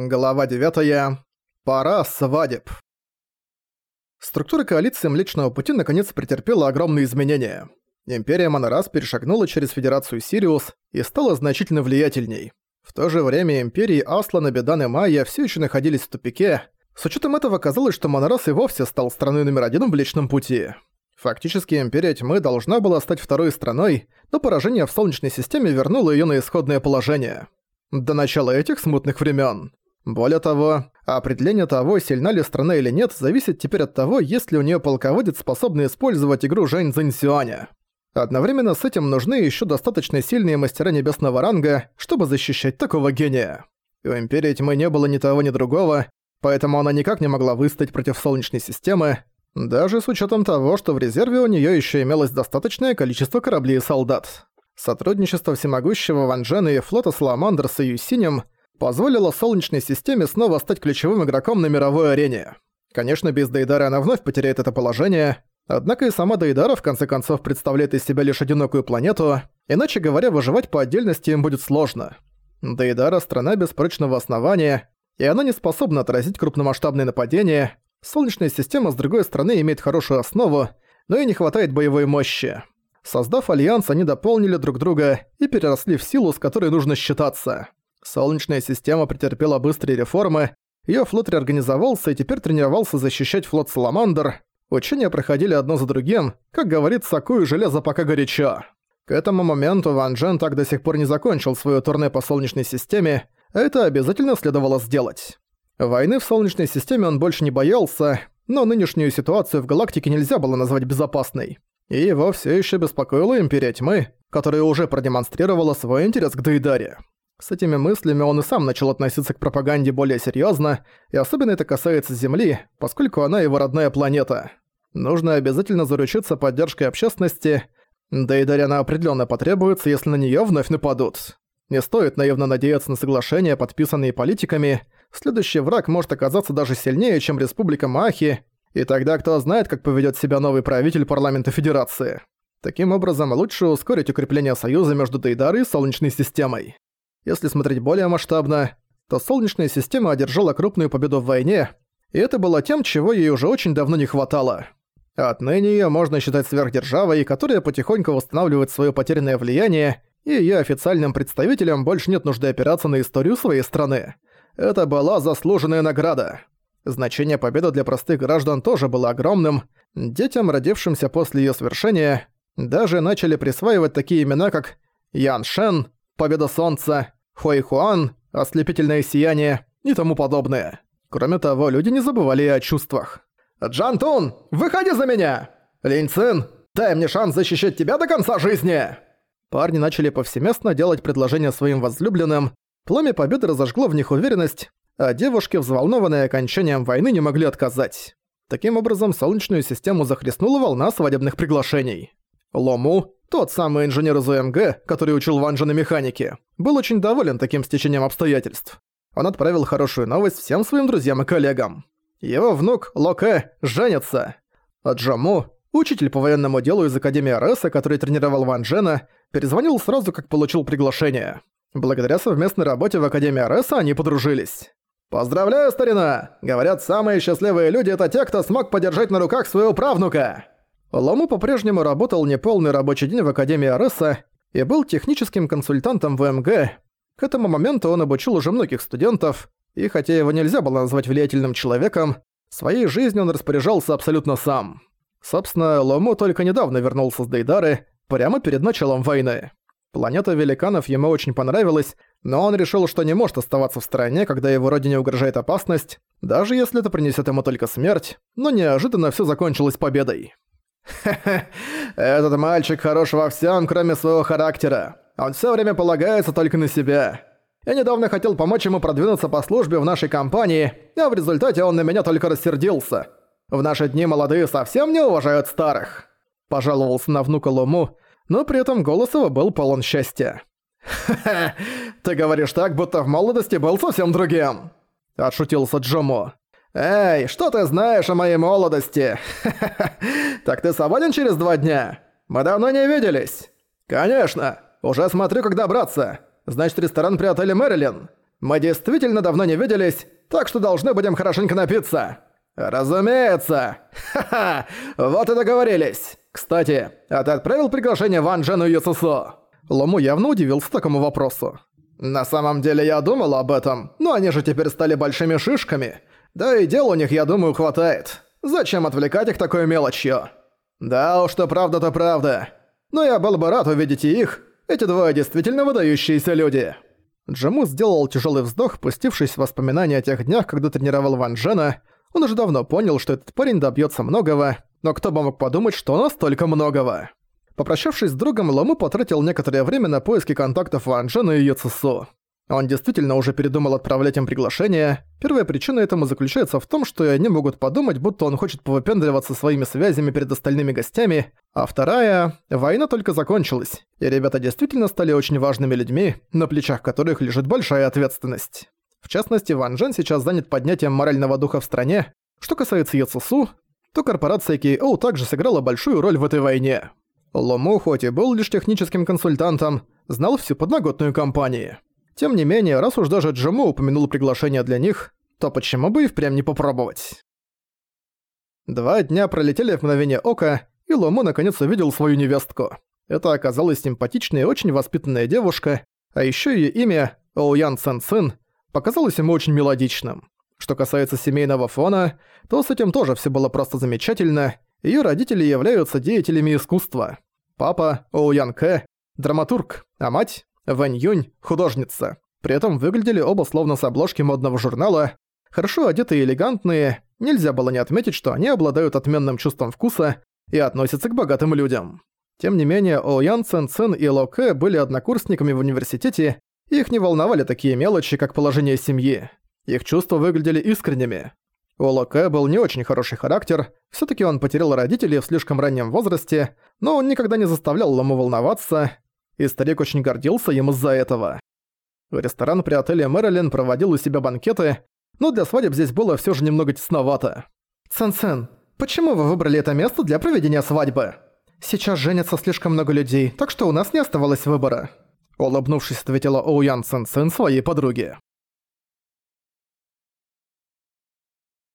Глава 9. Пора свадеб. Структура коалиции Млечного Пути наконец претерпела огромные изменения. Империя Монорас перешагнула через Федерацию Сириус и стала значительно влиятельней. В то же время империи Аслана, Бедан и Майя все еще находились в тупике. С учетом этого казалось, что Монорас и вовсе стал страной номер один в Млечном Пути. Фактически Империя Тьмы должна была стать второй страной, но поражение в Солнечной системе вернуло ее на исходное положение. До начала этих смутных времен. Более того, определение того, сильна ли страна или нет, зависит теперь от того, есть ли у нее полководец, способный использовать игру Жэнь Цзиньсюаня. Одновременно с этим нужны еще достаточно сильные мастера небесного ранга, чтобы защищать такого гения. У Империи Тьмы не было ни того, ни другого, поэтому она никак не могла выстоять против Солнечной системы, даже с учетом того, что в резерве у нее еще имелось достаточное количество кораблей и солдат. Сотрудничество всемогущего Ван Джена и флота Саламандр с Юсинем – позволило Солнечной системе снова стать ключевым игроком на мировой арене. Конечно, без Дейдара она вновь потеряет это положение, однако и сама Дейдара в конце концов представляет из себя лишь одинокую планету, иначе говоря, выживать по отдельности им будет сложно. Дейдара – страна без прочного основания, и она не способна отразить крупномасштабные нападения. Солнечная система, с другой стороны, имеет хорошую основу, но и не хватает боевой мощи. Создав альянс, они дополнили друг друга и переросли в силу, с которой нужно считаться. Солнечная система претерпела быстрые реформы, её флот реорганизовался и теперь тренировался защищать флот Саламандр. Учения проходили одно за другим, как говорится, кую железо пока горячо. К этому моменту Ван Джен так до сих пор не закончил своё турне по Солнечной системе, а это обязательно следовало сделать. Войны в Солнечной системе он больше не боялся, но нынешнюю ситуацию в галактике нельзя было назвать безопасной. И его всё ещё беспокоила Империя Тьмы, которая уже продемонстрировала свой интерес к Дейдаре. С этими мыслями он и сам начал относиться к пропаганде более серьёзно, и особенно это касается Земли, поскольку она его родная планета. Нужно обязательно заручиться поддержкой общественности, да и Дарьяна определённо потребуется, если на неё вновь нападут. Не стоит наивно надеяться на соглашения, подписанные политиками, следующий враг может оказаться даже сильнее, чем Республика Махи, и тогда кто знает, как поведёт себя новый правитель парламента Федерации. Таким образом, лучше ускорить укрепление союза между Дейдарой и Солнечной системой. Если смотреть более масштабно, то Солнечная система одержала крупную победу в войне, и это было тем, чего ей уже очень давно не хватало. Отныне её можно считать сверхдержавой, которая потихоньку восстанавливает своё потерянное влияние, и её официальным представителям больше нет нужды опираться на историю своей страны. Это была заслуженная награда. Значение победы для простых граждан тоже было огромным. Детям, родившимся после её свершения, даже начали присваивать такие имена, как Ян Шен, Победа Солнца, Хуэйхуан, Ослепительное Сияние и тому подобное. Кроме того, люди не забывали о чувствах. «Джан Тун, выходи за меня! Линь Цин, дай мне шанс защищать тебя до конца жизни!» Парни начали повсеместно делать предложения своим возлюбленным, пламя победы разожгло в них уверенность, а девушки, взволнованные окончанием войны, не могли отказать. Таким образом, Солнечную систему захлестнула волна свадебных приглашений. Лому, тот самый инженер из УМГ, который учил Ванжа на механике, был очень доволен таким стечением обстоятельств. Он отправил хорошую новость всем своим друзьям и коллегам. Его внук, Локе, женится. А Джаму, учитель по военному делу из Академии Ареса, который тренировал Ван Джена, перезвонил сразу, как получил приглашение. Благодаря совместной работе в Академии Ареса они подружились. «Поздравляю, старина! Говорят, самые счастливые люди — это те, кто смог подержать на руках своего правнука!» Лому по-прежнему работал неполный рабочий день в Академии Ареса и был техническим консультантом в МГ. К этому моменту он обучил уже многих студентов, и хотя его нельзя было назвать влиятельным человеком, своей жизнью он распоряжался абсолютно сам. Собственно, Лому только недавно вернулся с Дейдары, прямо перед началом войны. Планета великанов ему очень понравилась, но он решил, что не может оставаться в стороне, когда его родине угрожает опасность, даже если это принесет ему только смерть, но неожиданно все закончилось победой. Этот мальчик хорош во всем, кроме своего характера. Он все время полагается только на себя. Я недавно хотел помочь ему продвинуться по службе в нашей компании, а в результате он на меня только рассердился. В наши дни молодые совсем не уважают старых. Пожаловался на внука Луму, но при этом голос его был полон счастья. «Ха-ха, ты говоришь так, будто в молодости был совсем другим!» Отшутился Джому. «Эй, что ты знаешь о моей молодости? Так ты свободен через два дня? Мы давно не виделись». «Конечно. Уже смотрю, как добраться. Значит, ресторан при отеле Мэрилин. Мы действительно давно не виделись, так что должны будем хорошенько напиться». «Разумеется! Ха-ха! Вот и договорились! Кстати, а ты отправил приглашение Ван Джену и Юцусу?» Лому явно удивился такому вопросу. «На самом деле я думал об этом, но они же теперь стали большими шишками. Да и дел у них, я думаю, хватает. Зачем отвлекать их такой мелочью?» «Да уж, что правда, то правда. Но я был бы рад увидеть и их. Эти двое действительно выдающиеся люди». Джаму сделал тяжелый вздох, пустившись в воспоминания о тех днях, когда тренировал Ван Джена, он уже давно понял, что этот парень добьется многого, но кто бы мог подумать, что настолько многого. Попрощавшись с другом, Лому потратил некоторое время на поиски контактов Ван Джена и Юцусу. Он действительно уже передумал отправлять им приглашение. Первая причина этому заключается в том, что они могут подумать, будто он хочет повыпендриваться своими связями перед остальными гостями, а вторая – война только закончилась, и ребята действительно стали очень важными людьми, на плечах которых лежит большая ответственность. В частности, Ван Джен сейчас занят поднятием морального духа в стране. Что касается Яцусу, то корпорация Кейоу также сыграла большую роль в этой войне. Лому, хоть и был лишь техническим консультантом, знал всю подноготную компании. Тем не менее, раз уж даже Джему упомянул приглашение для них, то почему бы и впрямь не попробовать? Два дня пролетели в мгновение ока, и Лому наконец увидел свою невестку. Это оказалась симпатичная и очень воспитанная девушка, а еще ее имя – Оуян Цен Цин – показалось ему очень мелодичным. Что касается семейного фона, то с этим тоже все было просто замечательно. Ее родители являются деятелями искусства. Папа – Оуян Кэ, драматург, а мать – Вэнь Юнь, художница. При этом выглядели оба словно с обложки модного журнала. Хорошо одетые и элегантные, нельзя было не отметить, что они обладают отменным чувством вкуса и относятся к богатым людям. Тем не менее, Оуян Цен Цин и Ло Кэ были однокурсниками в университете их не волновали такие мелочи, как положение семьи. Их чувства выглядели искренними. У Локе был не очень хороший характер, все таки он потерял родителей в слишком раннем возрасте, но он никогда не заставлял Лому волноваться, и старик очень гордился им из-за этого. Ресторан при отеле Мэрилин проводил у себя банкеты, но для свадеб здесь было все же немного тесновато. «Сэн-сэн, почему вы выбрали это место для проведения свадьбы? Сейчас женятся слишком много людей, так что у нас не оставалось выбора». Улыбнувшись, ответила Оуян Сен Сен своей подруге.